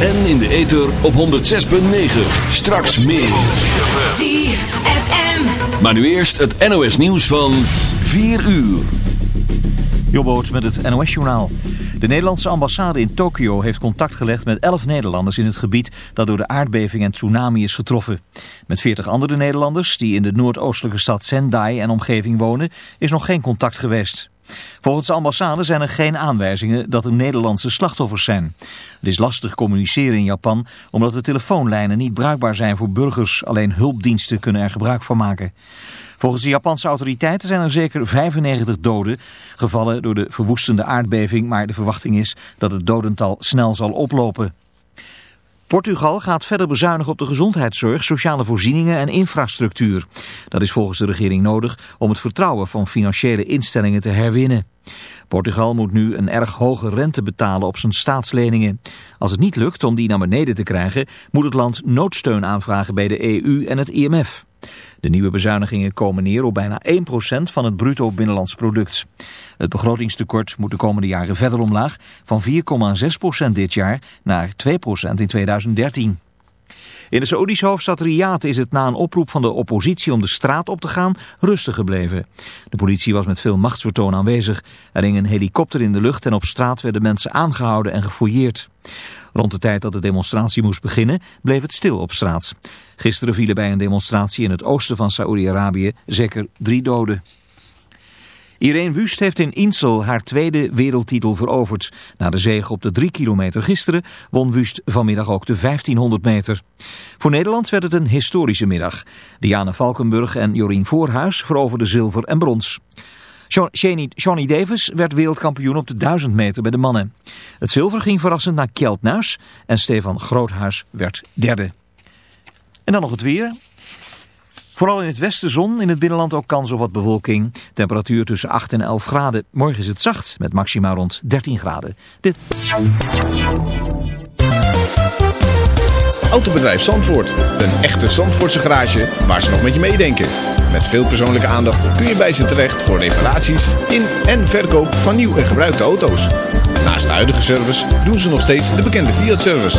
En in de ether op 106.9. Straks meer. ZFM. Maar nu eerst het NOS nieuws van 4 uur. Jobboot met het NOS-journaal. De Nederlandse ambassade in Tokio heeft contact gelegd met 11 Nederlanders in het gebied dat door de aardbeving en tsunami is getroffen. Met 40 andere Nederlanders die in de noordoostelijke stad Sendai en omgeving wonen is nog geen contact geweest. Volgens de ambassade zijn er geen aanwijzingen dat er Nederlandse slachtoffers zijn. Het is lastig communiceren in Japan omdat de telefoonlijnen niet bruikbaar zijn voor burgers. Alleen hulpdiensten kunnen er gebruik van maken. Volgens de Japanse autoriteiten zijn er zeker 95 doden gevallen door de verwoestende aardbeving, maar de verwachting is dat het dodental snel zal oplopen. Portugal gaat verder bezuinigen op de gezondheidszorg, sociale voorzieningen en infrastructuur. Dat is volgens de regering nodig om het vertrouwen van financiële instellingen te herwinnen. Portugal moet nu een erg hoge rente betalen op zijn staatsleningen. Als het niet lukt om die naar beneden te krijgen, moet het land noodsteun aanvragen bij de EU en het IMF. De nieuwe bezuinigingen komen neer op bijna 1% van het bruto binnenlands product. Het begrotingstekort moet de komende jaren verder omlaag van 4,6% dit jaar naar 2% in 2013. In de Saoedische hoofdstad Riyadh is het na een oproep van de oppositie om de straat op te gaan rustig gebleven. De politie was met veel machtsvertoon aanwezig. Er hing een helikopter in de lucht en op straat werden mensen aangehouden en gefouilleerd. Rond de tijd dat de demonstratie moest beginnen bleef het stil op straat. Gisteren vielen bij een demonstratie in het oosten van Saoedi-Arabië zeker drie doden. Irene Wust heeft in Insel haar tweede wereldtitel veroverd. Na de zege op de 3 kilometer gisteren won Wust vanmiddag ook de 1500 meter. Voor Nederland werd het een historische middag. Diana Valkenburg en Jorien Voorhuis veroverden zilver en brons. Johnny Davis werd wereldkampioen op de 1000 meter bij de mannen. Het zilver ging verrassend naar Kjeld en Stefan Groothuis werd derde. En dan nog het weer. Vooral in het westen zon, in het binnenland ook kans op wat bewolking. Temperatuur tussen 8 en 11 graden. Morgen is het zacht, met maxima rond 13 graden. Dit... Autobedrijf Zandvoort. Een echte Zandvoortse garage waar ze nog met je meedenken. Met veel persoonlijke aandacht kun je bij ze terecht voor reparaties in en verkoop van nieuw en gebruikte auto's. Naast de huidige service doen ze nog steeds de bekende Fiat-service.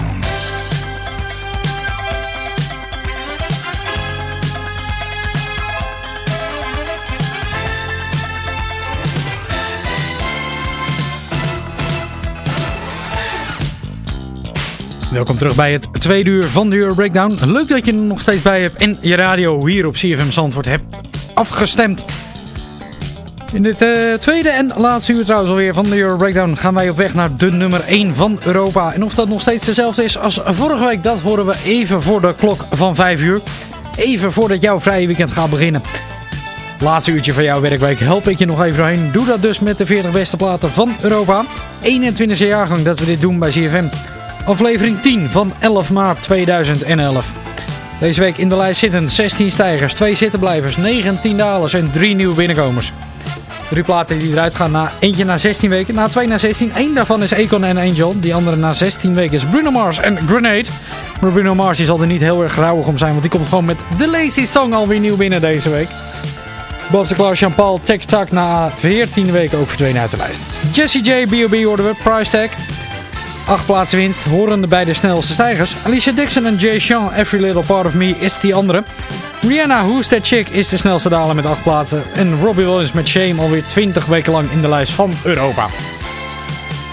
Welkom terug bij het tweede uur van de Euro Breakdown. Leuk dat je er nog steeds bij hebt en je radio hier op CFM Zandvoort hebt afgestemd. In dit eh, tweede en laatste uur trouwens alweer van de Euro Breakdown gaan wij op weg naar de nummer 1 van Europa. En of dat nog steeds dezelfde is als vorige week, dat horen we even voor de klok van 5 uur. Even voordat jouw vrije weekend gaat beginnen. Laatste uurtje van jouw werkweek help ik je nog even doorheen. Doe dat dus met de 40 beste platen van Europa. 21e jaargang dat we dit doen bij CFM. Aflevering 10 van 11 maart 2011. Deze week in de lijst zitten 16 stijgers, 2 zittenblijvers, 19 dalers en 3 nieuwe binnenkomers. Drie platen die eruit gaan na eentje na 16 weken, na 2 na 16. Eén daarvan is Akon en Angel. Die andere na 16 weken is Bruno Mars en Grenade. Maar Bruno Mars zal er niet heel erg rauwig om zijn, want die komt gewoon met The Lazy Song alweer nieuw binnen deze week. Bob Sinclair, Jean-Paul, Tic Tac na 14 weken ook verdwenen uit de lijst. Jesse J, B.O.B. hoorden we, Price Tag. Acht plaatsen winst, horende bij de snelste stijgers. Alicia Dixon en Jay Sean, Every Little Part of Me is die andere. Rihanna, Who's That Chick is de snelste daler met 8 plaatsen. En Robbie Williams met Shame alweer 20 weken lang in de lijst van Europa.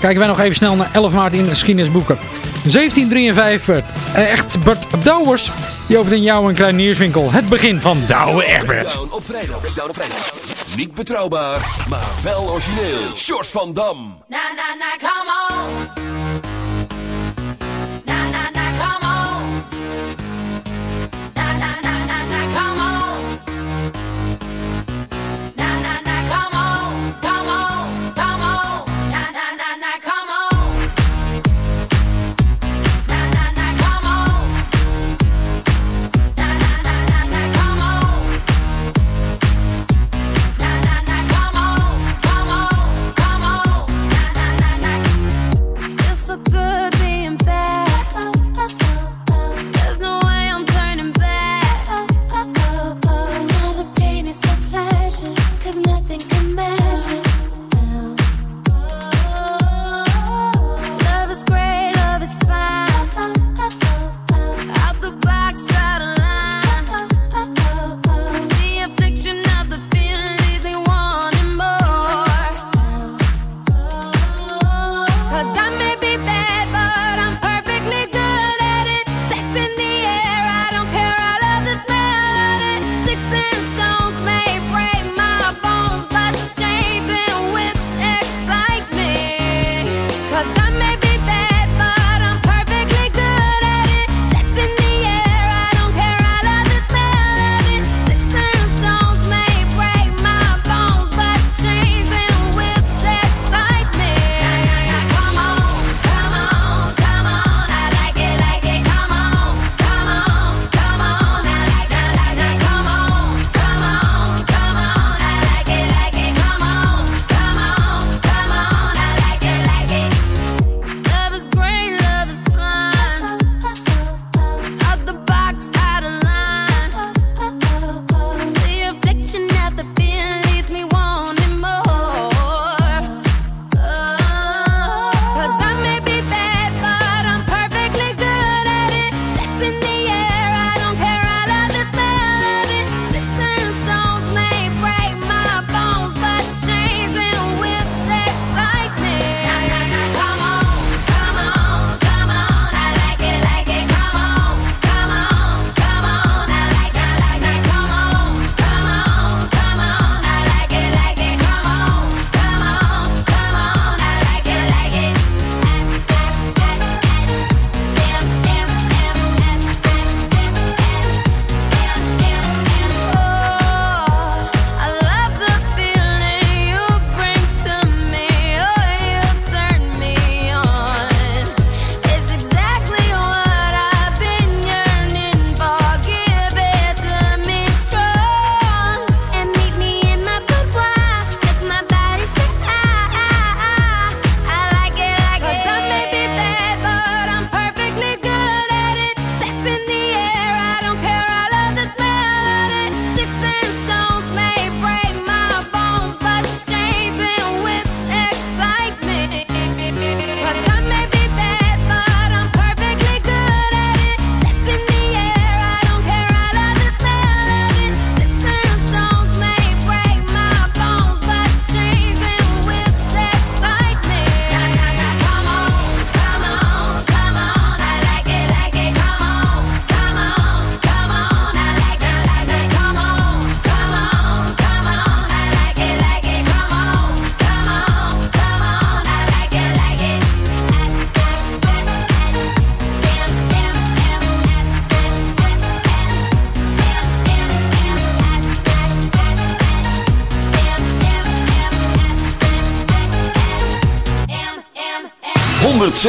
Kijken wij nog even snel naar 11 maart in de geschiedenisboeken. 1753 echt Bert Douwers. Die over in jouw en klein Nierswinkel. Het begin van Douwe Egbert. Op vrijdag. Op vrijdag. Niet betrouwbaar, maar wel origineel. Short van Dam. Na na na, come on.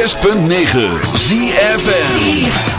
106.9 ZFM.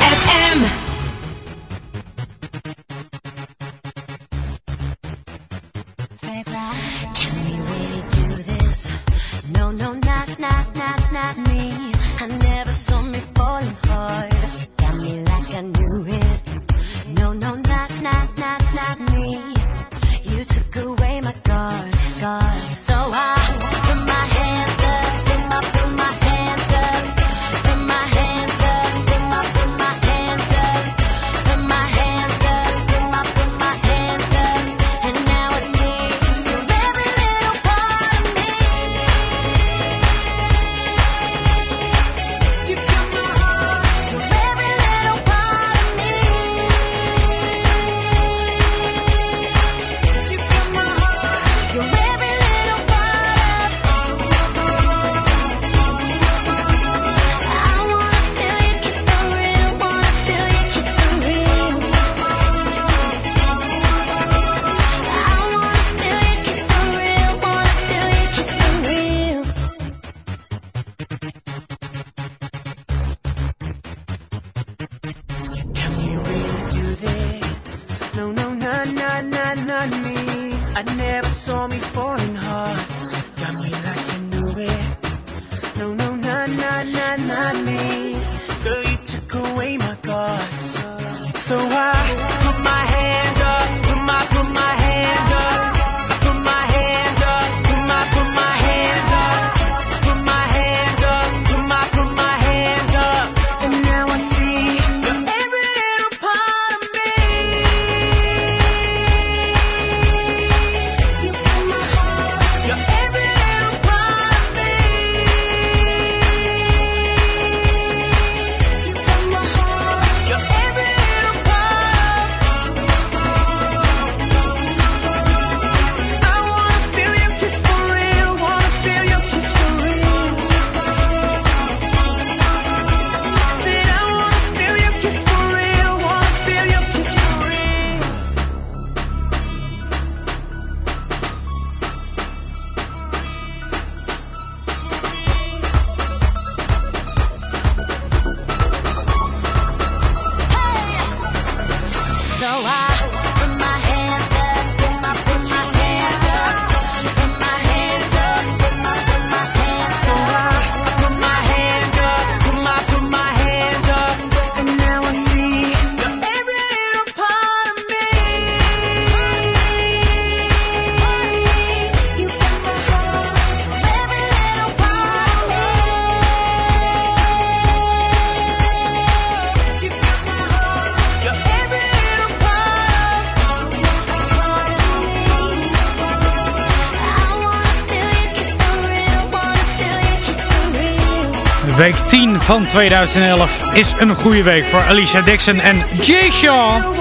Week 10 van 2011 is een goede week voor Alicia Dixon en Jay real.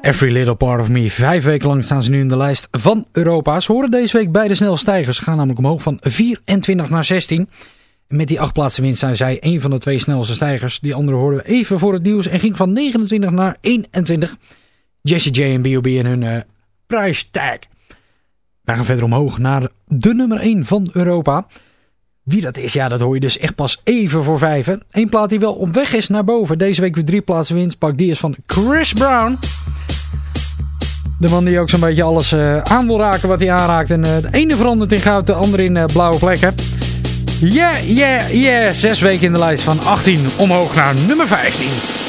Every Little Part of Me. Vijf weken lang staan ze nu in de lijst van Europa. Ze horen deze week bij de snelstijgers. Ze gaan namelijk omhoog van 24 naar 16. En met die acht plaatsen winst zijn zij een van de twee snelste stijgers. Die andere hoorden we even voor het nieuws en ging van 29 naar 21. Jesse J en B.O.B. en hun eh price tag. Wij gaan verder omhoog naar de nummer 1 van Europa. Wie dat is, ja, dat hoor je dus echt pas even voor vijven. Eén plaat die wel op weg is naar boven. Deze week weer drie plaatsen winst. Pak die is van Chris Brown. De man die ook zo'n beetje alles eh, aan wil raken wat hij aanraakt. En eh, de ene verandert in goud, de andere in eh, blauwe plekken. Yeah, yeah, yeah. Zes weken in de lijst van 18 omhoog naar nummer 15.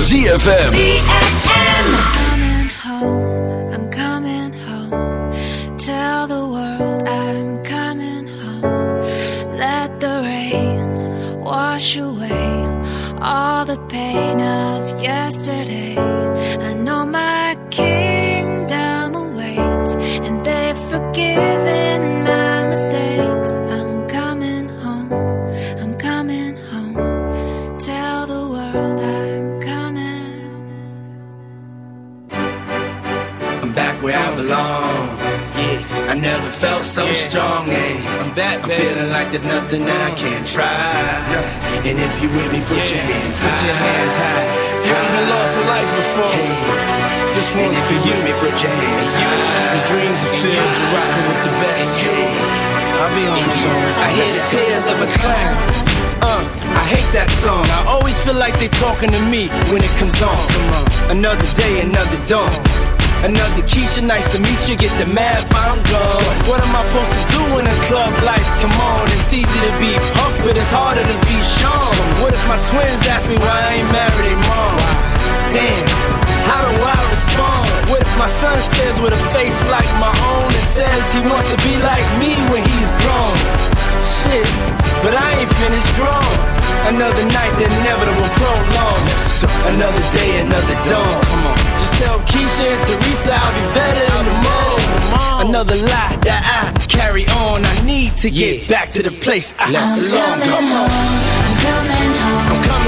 ZFM. So strong. Yeah, I'm back. I'm feeling like there's nothing I can't try. And if you with me, put your hands high. Put your hands high. You haven't lost a life before. This one's for you. Me, put your hands high. The dreams are filled. You're rocking with the best. I'll be on soon. I hear the tears of a clown. Uh, I hate that song. I always feel like they're talking to me when it comes on. Come on. Another day, another dawn. Another Keisha, nice to meet you. Get the math, I'm gone. What am I supposed to do when the club lights come on? It's easy to be puff, but it's harder to be Sean. What if my twins ask me why I ain't married their mom? Damn, how do I respond? What if my son stares with a face like my own and says he wants to be like me when he's grown? Shit, but I ain't finished grown. Another night, the inevitable prolong. Another day, another dawn. Come on. Just tell Keisha and Teresa I'll be better in the morning. Another lie that I carry on. I need to get back to the place I I'm belong. coming Come on. home. I'm coming home. I'm coming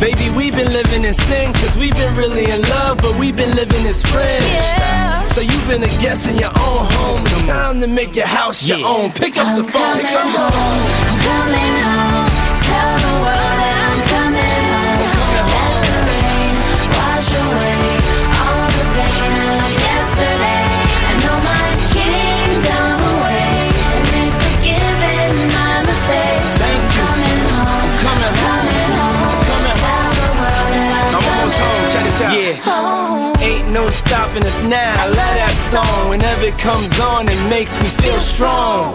Baby, we've been living in sin, cause we've been really in love, but we've been living as friends. Yeah. So you've been a guest in your own home. It's time to make your house your own. Pick up the I'm phone, pick up coming the phone. home. I'm coming home. Tell the world home. Check this out. Yeah. home. Ain't no stopping us now. I love that song. Whenever it comes on, it makes me feel strong.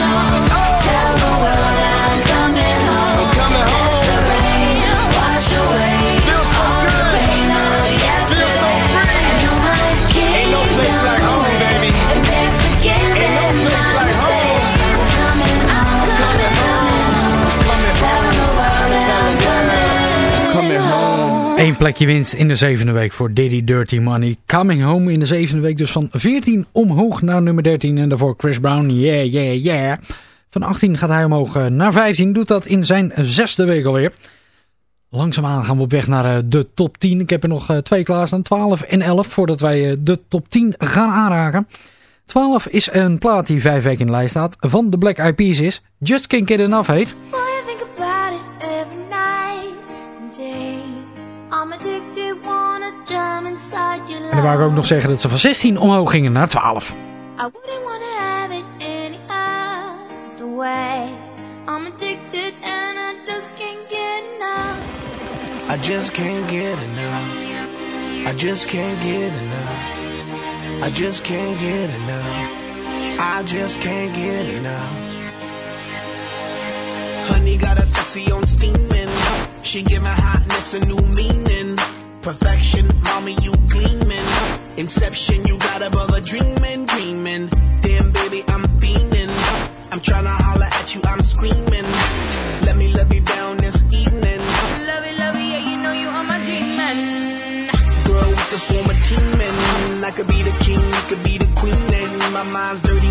Eén plekje winst in de zevende week voor Diddy Dirty Money. Coming Home in de zevende week dus van 14 omhoog naar nummer 13. En daarvoor Chris Brown, yeah, yeah, yeah. Van 18 gaat hij omhoog eh, naar 15. Doet dat in zijn zesde week alweer. Langzaamaan gaan we op weg naar eh, de top 10. Ik heb er nog eh, twee klaarstaan, 12 en 11, voordat wij de top 10 gaan aanraken. 12 is een plaat die vijf weken in de lijst staat. Van de Black Eyed Peas is Just Can't Get Enough heet. En dan wou ik ook nog zeggen dat ze van 16 omhoog gingen naar 12. I wouldn't wanna have it any other way. I'm addicted and I just can't get enough. I just can't get enough. I just can't get enough. I just can't get enough. Honey got a sexy on steaming. She give my hotness a new meaning. Perfection, mommy, you gleaming. Inception, you got above a brother dreaming, dreaming. Damn, baby, I'm fiending. I'm tryna holler at you, I'm screaming. Let me love you down this evening. Love it, love it, yeah, you know you are my demon. Girl, we could form a team and I could be the king, you could be the queen. And my mind's dirty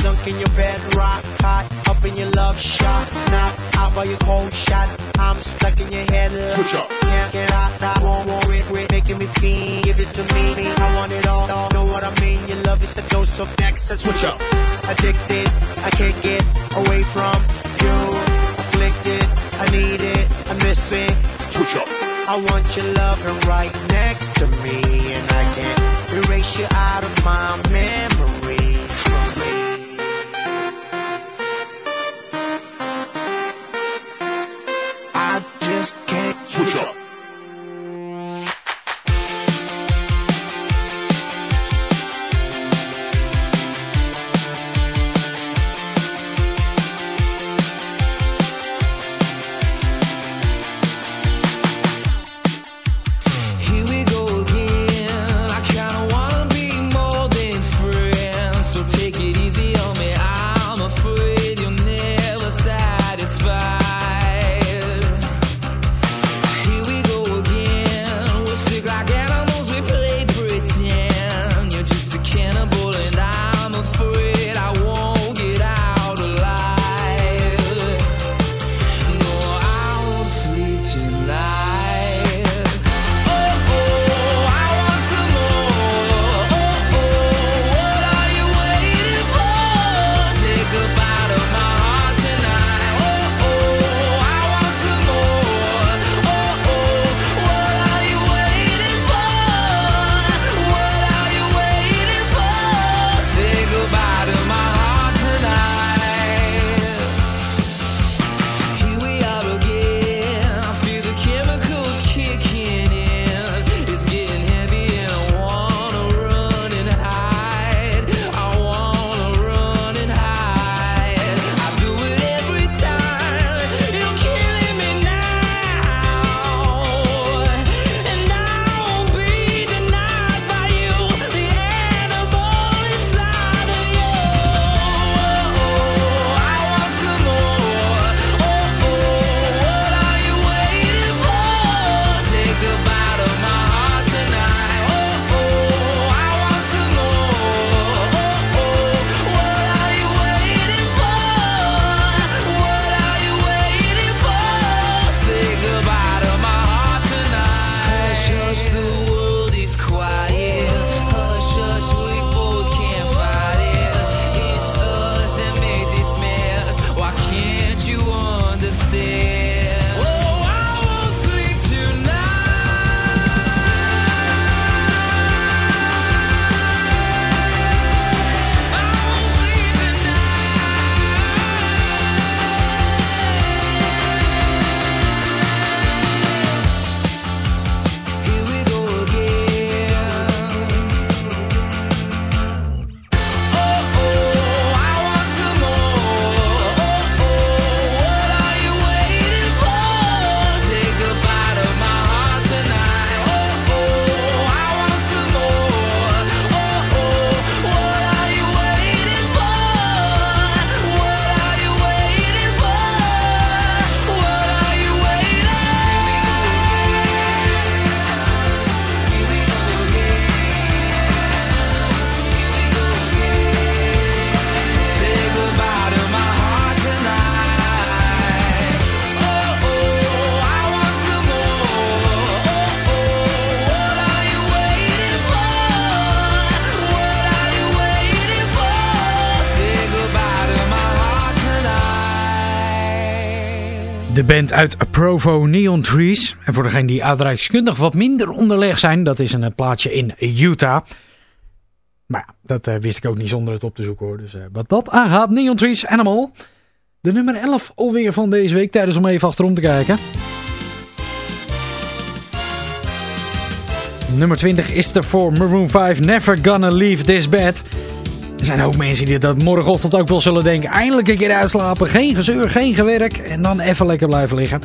Sunk in your bed, rock hot, up in your love shot, knock out by your cold shot. I'm stuck in your head. Switch up. Can't get out, I won't worry, quit making me feel. Give it to me, I want it all. Know what I mean? Your love is a dose of next. Switch up. Addicted, I can't get away from you. Afflicted, I need it, I miss it. Switch up. I want your loving right next to me, and I can't erase you out of my memory. Uit Provo Neon Trees. En voor degenen die aardrijkskundig wat minder onderleg zijn, dat is een eh, plaatsje in Utah. Maar ja, dat eh, wist ik ook niet zonder het op te zoeken hoor. Dus eh, wat dat aangaat, Neon Trees Animal. De nummer 11 alweer van deze week, tijdens om even achterom te kijken. Nummer 20 is er voor Maroon 5, Never Gonna Leave This Bed. Er zijn ook mensen die dat morgenochtend ook wel zullen denken. Eindelijk een keer uitslapen, geen gezeur, geen gewerk en dan even lekker blijven liggen.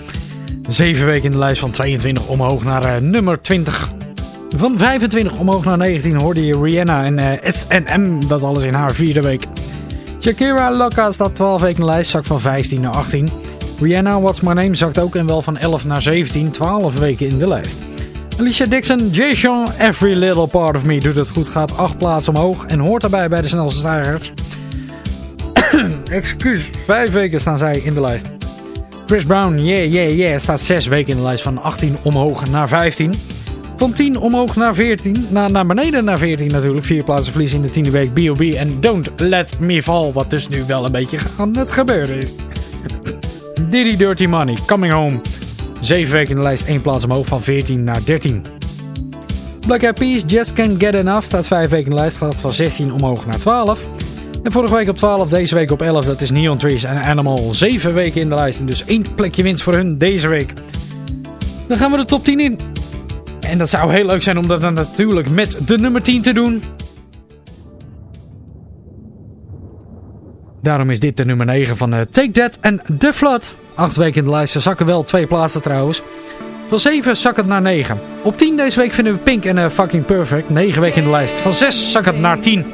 Zeven weken in de lijst van 22 omhoog naar eh, nummer 20. Van 25 omhoog naar 19 hoorde je Rihanna en eh, S&M. Dat alles in haar vierde week. Shakira Loca staat 12 weken in de lijst, zakt van 15 naar 18. Rihanna What's My Name zakt ook en wel van 11 naar 17, 12 weken in de lijst. Alicia Dixon, Jason, Every Little Part of Me doet het goed, gaat 8 plaatsen omhoog en hoort daarbij bij de snelste stijgers. Excuus, 5 weken staan zij in de lijst. Chris Brown, Yeah Yeah Yeah, staat 6 weken in de lijst van 18 omhoog naar 15. Van 10 omhoog naar 14, naar, naar beneden naar 14 natuurlijk. 4 plaatsen verlies in de tiende week B.O.B. en Don't Let Me Fall, wat dus nu wel een beetje aan het gebeuren is. Diddy Dirty Money, Coming Home. 7 weken in de lijst, 1 plaats omhoog van 14 naar 13. Black Eyed Peas, Just Can't Get Enough, staat 5 weken in de lijst, gaat van 16 omhoog naar 12. En vorige week op 12, deze week op 11, dat is Neon Trees en Animal. 7 weken in de lijst en dus 1 plekje winst voor hun deze week. Dan gaan we de top 10 in. En dat zou heel leuk zijn om dat dan natuurlijk met de nummer 10 te doen. Daarom is dit de nummer 9 van eh, Take That en The Flood. 8 weken in de lijst, ze zakken wel twee plaatsen trouwens. Van 7 zak het naar 9. Op 10 deze week vinden we Pink en eh, Fucking Perfect. 9 weken in de lijst. Van 6 zak het naar 10.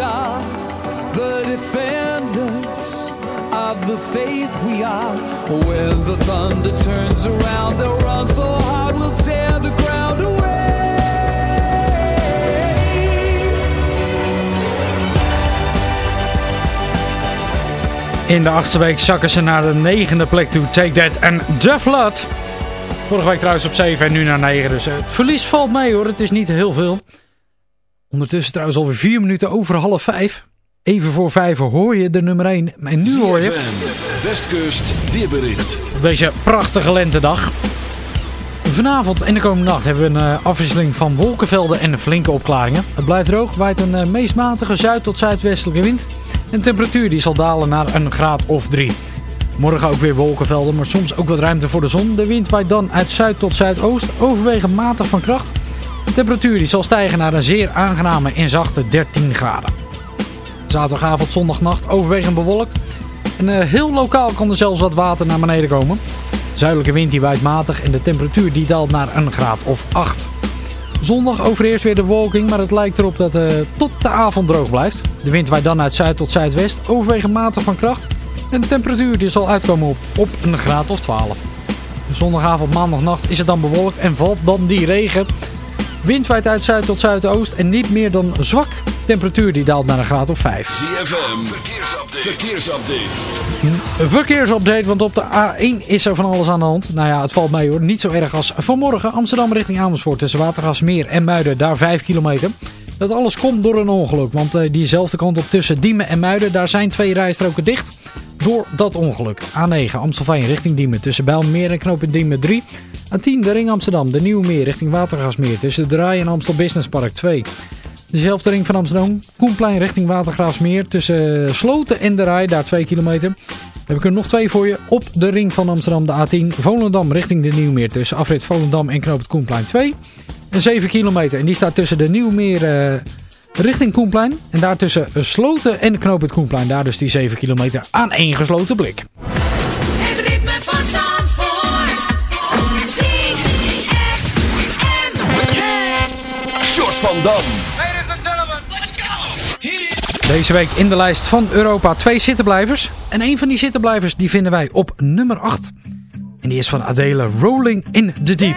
are the defenders of the faith we are. When the thunder turns around, they'll run so hard we'll tear the ground away. In de achtste week zakken ze naar de negende plek toe. Take that en the flood. Vorige week trouwens op 7 en nu naar 9. Dus het verlies valt mee hoor, het is niet heel veel. Ondertussen trouwens alweer 4 minuten over half 5. Even voor 5 hoor je de nummer 1. En nu hoor je Westkust weerbericht. op deze prachtige lentedag. Vanavond en de komende nacht hebben we een eh, afwisseling van wolkenvelden en flinke opklaringen. Het blijft droog, waait een eh, meest matige zuid- tot zuidwestelijke wind. En de temperatuur die zal dalen naar een graad of 3. Morgen ook weer wolkenvelden, maar soms ook wat ruimte voor de zon. De wind waait dan uit zuid tot zuidoost, overwegend matig van kracht. De temperatuur die zal stijgen naar een zeer aangename en zachte 13 graden. Zaterdagavond, zondagnacht overwegend bewolkt. En eh, heel lokaal kan er zelfs wat water naar beneden komen. Zuidelijke wind die waait matig en de temperatuur die daalt naar een graad of 8. Zondag overheerst weer de wolking, maar het lijkt erop dat het tot de avond droog blijft. De wind waait dan uit zuid tot zuidwest, overwegend matig van kracht. En de temperatuur die zal uitkomen op, op een graad of 12. Zondagavond, maandagnacht is het dan bewolkt en valt dan die regen. Wind waait uit zuid tot zuidoost en niet meer dan zwak. Temperatuur die daalt naar een graad of 5. ZFM, verkeersupdate. verkeersupdate. Want op de A1 is er van alles aan de hand. Nou ja, het valt mee hoor. Niet zo erg als vanmorgen. Amsterdam richting Amersfoort tussen Watergasmeer en Muiden. Daar 5 kilometer. Dat alles komt door een ongeluk. Want eh, diezelfde kant op tussen Diemen en Muiden. Daar zijn twee rijstroken dicht. Door dat ongeluk. A9 Amstelveen richting Diemen. Tussen Bijlmermeer en Knoop in Diemen 3. A10 de Ring Amsterdam. De Nieuwe Meer richting Watergasmeer. Tussen de Draai en Amstel Business Park 2. Dezelfde ring van Amsterdam. Koenplein richting Watergraafsmeer. Tussen Sloten en de Rij. Daar 2 kilometer. Heb ik er nog twee voor je. Op de ring van Amsterdam de A10. Volendam richting de Nieuwmeer. Tussen afrit Volendam en Knoop het Koenplein 2. En 7 kilometer. En die staat tussen de Nieuwmeer eh, richting Koenplein. En daar tussen Sloten en Knoop het Koenplein. Daar dus die 7 kilometer aan één gesloten blik. Het ritme van Zandvoort. Short van Dam. Deze week in de lijst van Europa twee zittenblijvers. En een van die zittenblijvers die vinden wij op nummer 8. En die is van Adele Rolling in the Deep.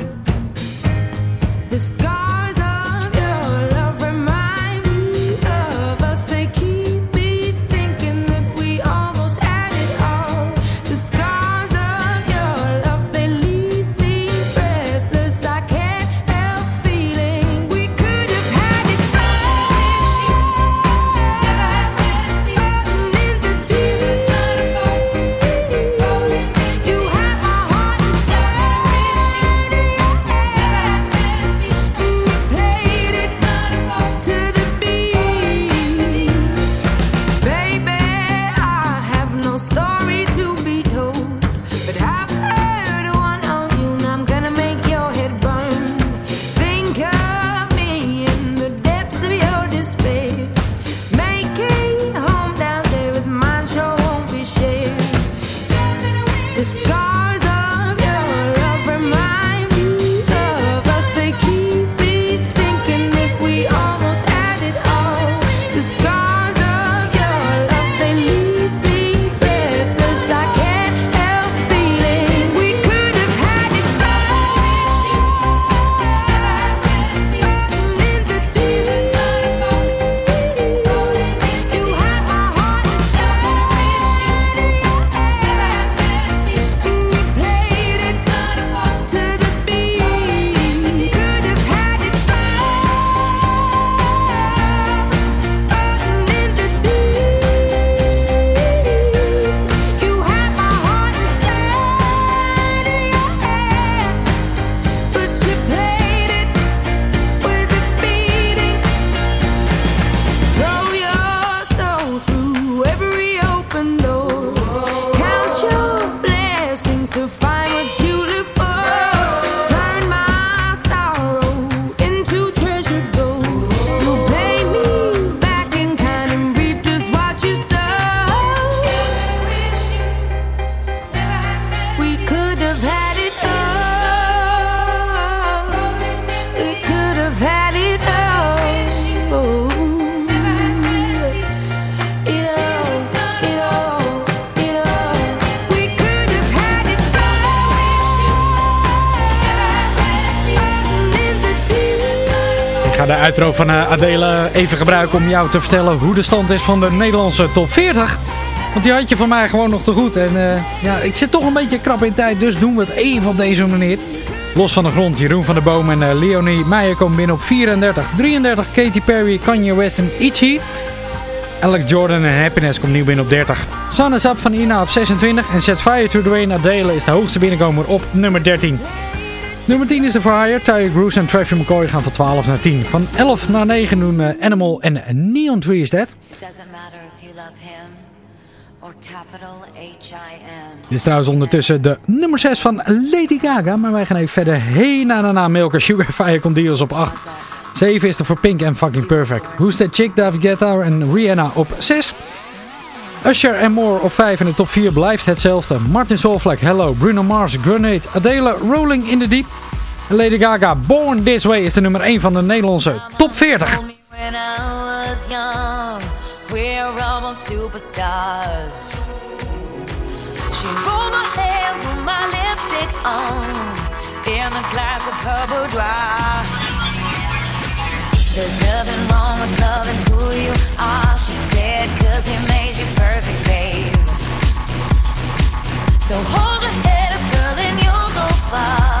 De uitro van eh, Adele even gebruiken om jou te vertellen hoe de stand is van de Nederlandse top 40. Want die had je van mij gewoon nog te goed. En eh, ja, ik zit toch een beetje krap in tijd, dus doen we het even op deze manier. Los van de grond, Jeroen van der Boom en eh, Leonie Meijer komen binnen op 34. 33, Katy Perry, Kanye West en Itchy. Alex Jordan en Happiness komt nieuw binnen op 30. Sun is Up van Ina op 26. En Set Fire to the Rain Adele is de hoogste binnenkomer op nummer 13. Nummer 10 is de For Hire. Tyre Cruise en Travis McCoy gaan van 12 naar 10. Van 11 naar 9 doen eh, Animal en Neon Tree is H-I-M. Dit is trouwens ondertussen de nummer 6 van Lady Gaga. Maar wij gaan even verder heen naar de naam Milka Sugar Fire deals op 8. 7 is er voor Pink en Fucking Perfect. Who's That Chick, David Guetta en Rihanna op 6. Usher en More op 5 en de top 4 blijft hetzelfde. Martin Solveig, Hello, Bruno Mars, Grenade, Adele, Rolling in the Deep. En Lady Gaga, Born This Way is de nummer 1 van de Nederlandse top 40. When I was young, we're all born superstars. She rolled my hair, put my lipstick on, in a glass of her boudoir. There's nothing wrong with loving who you are, cause he made you perfect, babe. So hold your head up, girl, and you'll go far.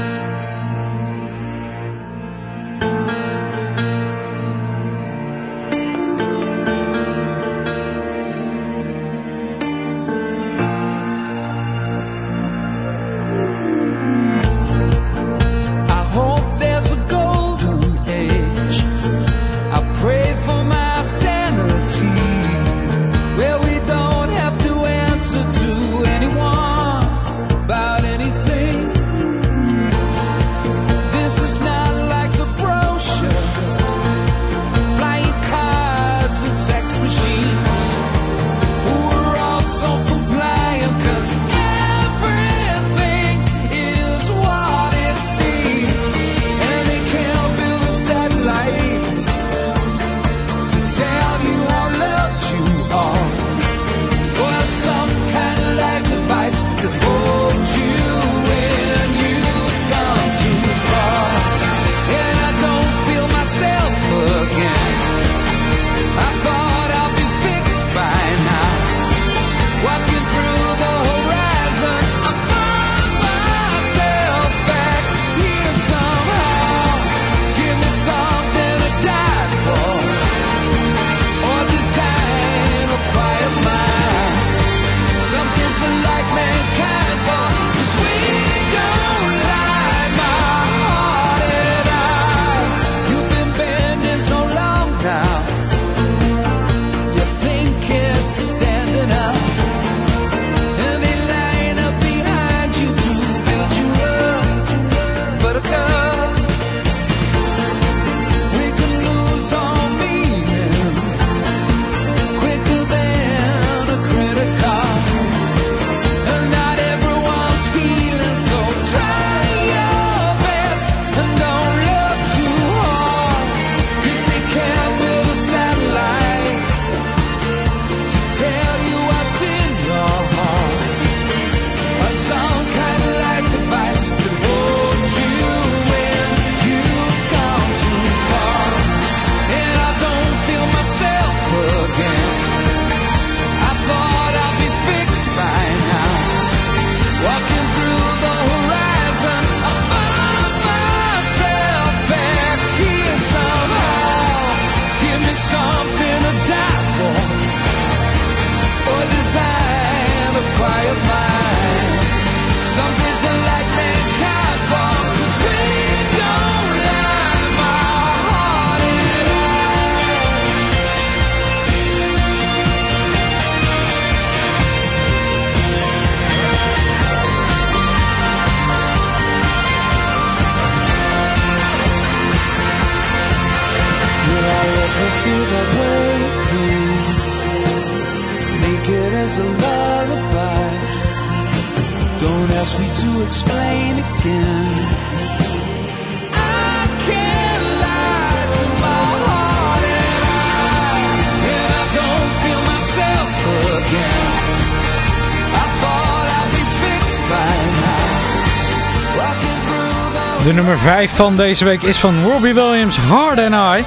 5 van deze week is van Robbie Williams, Hard and I.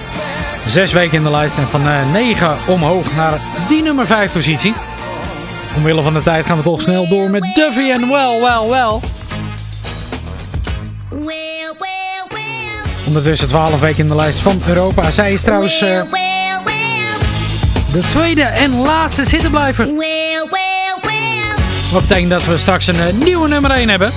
Zes weken in de lijst en van eh, 9 omhoog naar die nummer 5 positie. Omwille van de tijd gaan we toch snel door met Duffy en Well, Well, Well. Ondertussen 12 weken in de lijst van Europa. Zij is trouwens eh, de tweede en laatste zittenblijver. Wat betekent dat we straks een eh, nieuwe nummer 1 hebben.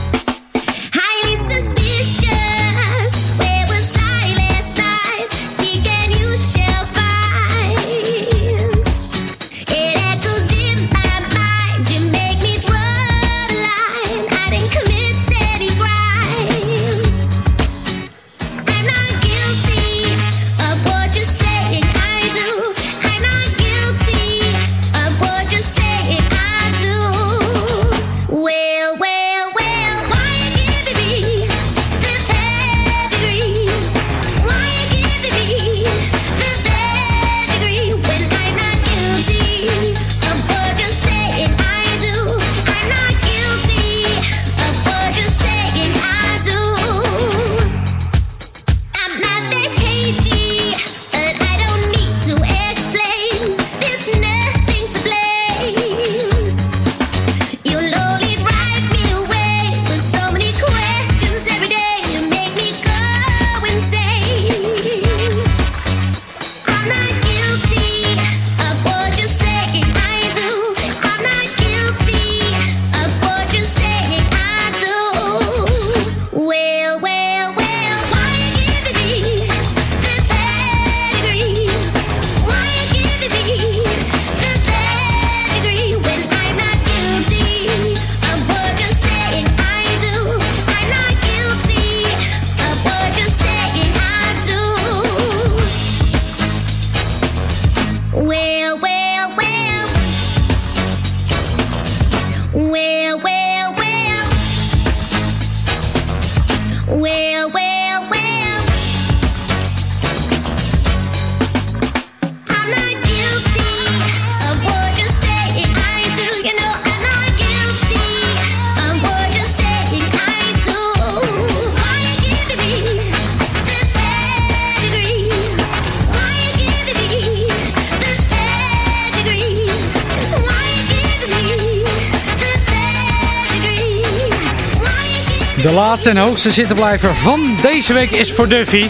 laatste en hoogste zittenblijver van deze week is voor Duffy.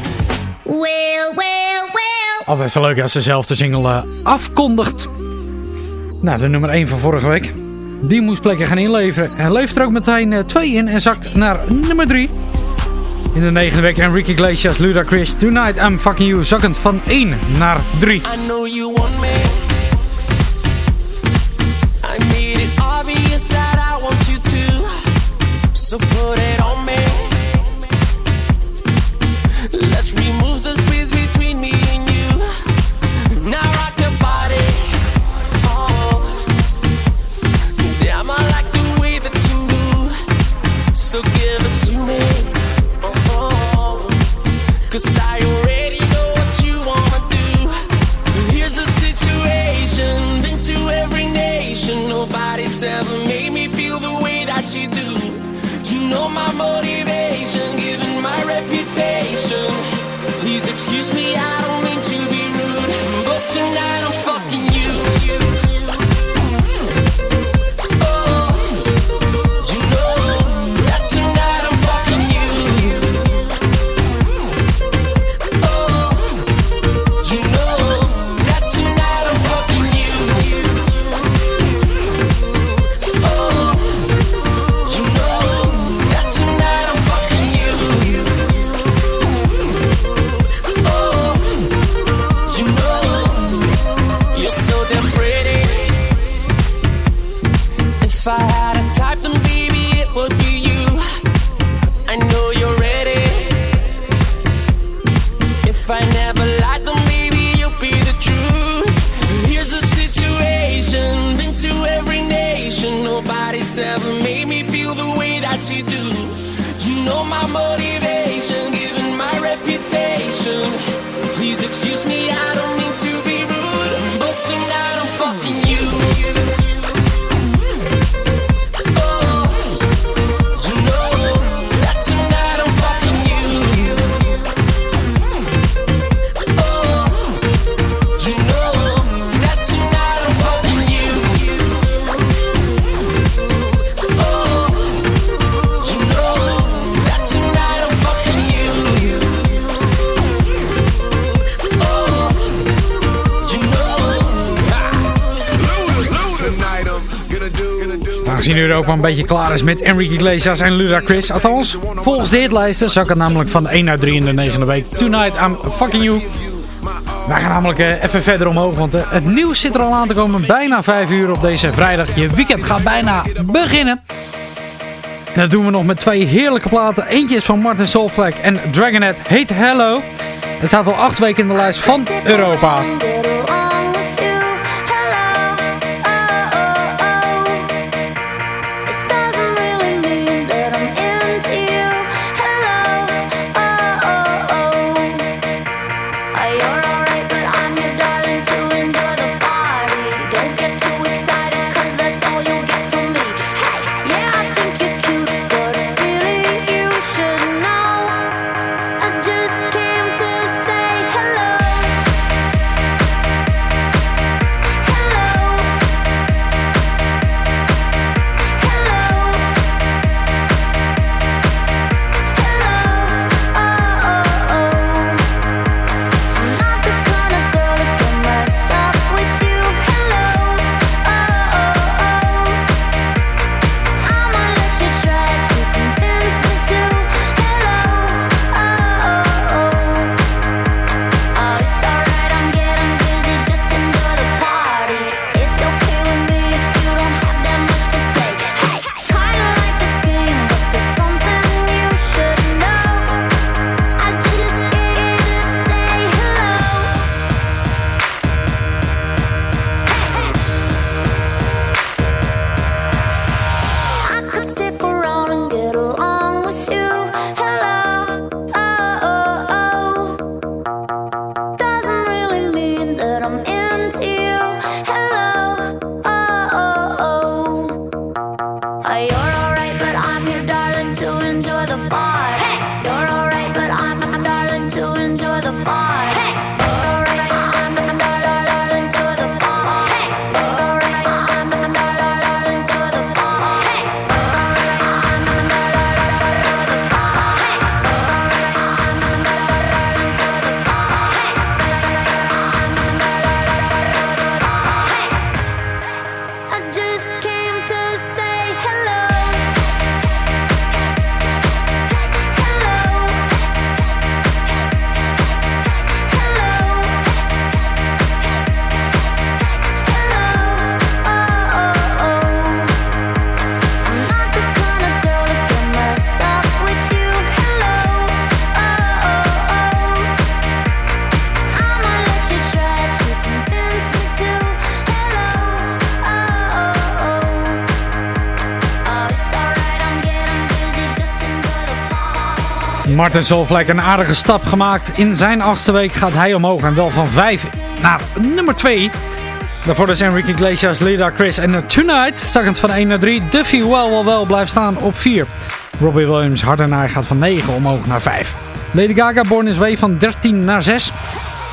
Well, well, well. Altijd zo leuk als ze zelf de single eh, afkondigt. Nou, de nummer 1 van vorige week. Die moest plekken gaan inleveren. En leeft er ook meteen eh, 2 in en zakt naar nummer 3. In de negende week Enrique Iglesias, Ludacris, Tonight I'm Fucking You, zakkend van 1 naar 3. I know you want me. I made it obvious that I want you to. So put it ever made me feel the way that you do. You know my motivation, Aangezien Europa een beetje klaar is met Enrique Iglesias en Ludacris. Althans, volgens de hitlijsten zak het namelijk van 1 naar 3 in de negende week. Tonight I'm fucking you. Wij gaan namelijk eh, even verder omhoog, want eh, het nieuws zit er al aan te komen. Bijna 5 uur op deze vrijdag. Je weekend gaat bijna beginnen. En dat doen we nog met twee heerlijke platen. Eentje is van Martin Solveig en Dragonet heet Hello. Het staat al 8 weken in de lijst van Europa. Martin Solvlek een aardige stap gemaakt. In zijn achtste week gaat hij omhoog en wel van 5 naar nummer 2. Daarvoor is Enrique Iglesias, Lida Chris en Tonight zakkend van 1 naar 3. Duffy Well Well Well blijft staan op 4. Robbie Williams Hardenaar gaat van 9 omhoog naar 5. Lady Gaga Born is Way van 13 naar 6.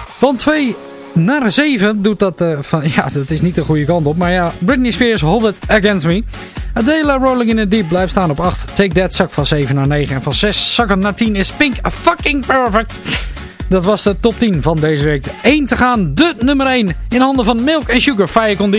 Van 2 naar 7 doet dat uh, van... Ja, dat is niet de goede kant op. Maar ja, Britney Spears Hold It Against Me. Adela Rolling in the Deep blijft staan op 8. Take That zak van 7 naar 9. En van 6 zakkend naar 10 is Pink fucking perfect. Dat was de top 10 van deze week. De 1 te gaan, de nummer 1. In handen van Milk and Sugar, Fire con.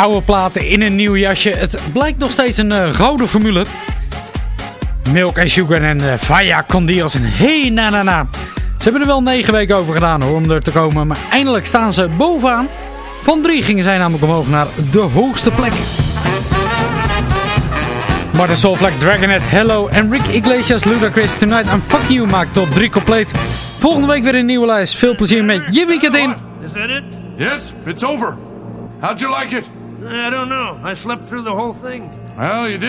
Oude platen in een nieuw jasje. Het blijkt nog steeds een eh, gouden formule. Milk en Sugar en uh, Vaya Condios en hey na na na. Ze hebben er wel negen weken over gedaan om er te komen. Maar eindelijk staan ze bovenaan. Van drie gingen zij namelijk omhoog naar de hoogste plek. Martin Solvlek, Dragonet, Hello en Rick Iglesias, Ludacris, Tonight I'm Fucking You maakt top 3 compleet. Volgende week weer een nieuwe lijst. Veel plezier met je weekend in. Is that it? Yes, it's over. How'd you like it? I don't know. I slept through the whole thing. Well, you didn't.